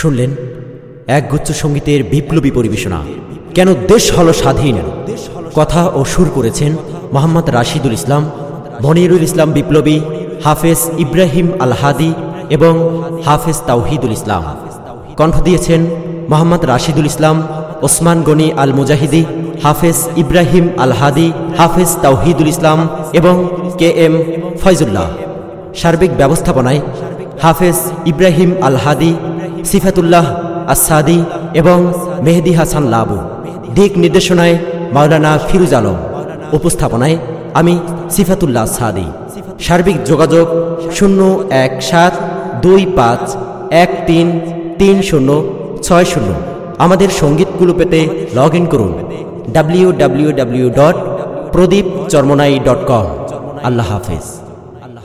শুনলেন একগুচ্ছ সঙ্গীতের বিপ্লবী পরিবেশনা। কেন দেশ হল স্বাধীন? কথা ও সুর করেছেন মোহাম্মদ রাশিদুল ইসলাম, মনিরুল ইসলাম বিপ্লবী, হাফেজ ইব্রাহিম আল হাদি এবং হাফেজ তাওহিদুল ইসলাম। কণ্ঠ দিয়েছেন মোহাম্মদ রাশিদুল ইসলাম, ওসমান গনি আল মুজাহিদি হাফেজ ইব্রাহিম আল হাদি হাফেজ তাওহিদুল ইসলাম এবং কে এম ফয়জুল্লাহ। সার্বিক ব্যবস্থাপনায় হাফেজ ইব্রাহিম আল হাদি সিফাতুল্লাহ আসাদি এবং মেহেদি হাসান লাবু। দিক নির্দেশনায় মাওলানা ফিরুজ আলম। উপস্থাপনায় আমি সিফাতুল্লাহ সাদি সার্বিক যোগাযোগ শূন্য এক সাত দুই পাঁচ এক তিন তিন শূন্য ছয় শূন্য। আমাদের সঙ্গীতগুলো পেতে লগ ইন করুন। W W W dot Pradip Charmonai dot com. Allah হাফেজ।